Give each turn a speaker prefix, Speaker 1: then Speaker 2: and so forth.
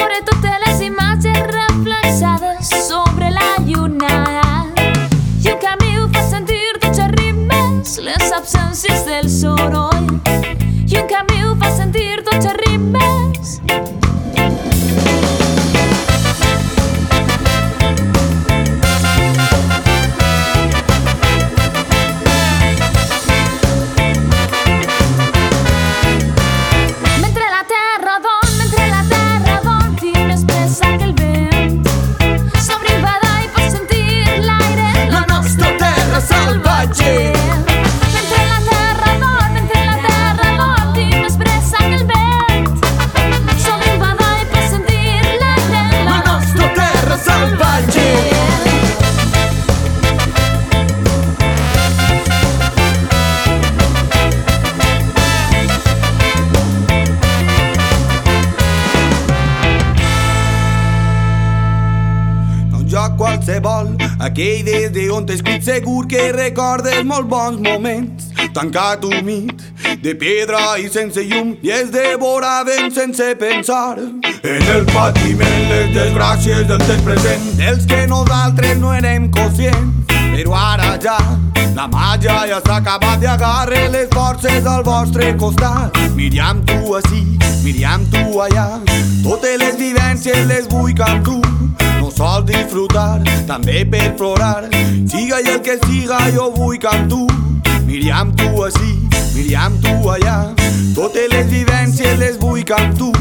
Speaker 1: sobre totes les imatges reflexades sobre la lluna. I en canvi ho fa sentir tots ritmes les absències del soroll. el.
Speaker 2: Aquell des de on escrit segur que recordes molt bons moments. Tancat humit, de pedra i sense llum, i es devoraven sense pensar. En el patiment, les desgràcies del temps present, dels que nosaltres no érem conscients. Però ara ja, la màgia ja s'ha acabat i agarre les forces al vostre costat. Miriam, tu així, Miriam, tu allà, totes les vivències les vull amb tu sol disfrutar, també per plorar. Siga i el que siga, jo vull que amb tu. Miriam, tu així, Miriam, tu allà. Totes les vivències les vull que amb tu.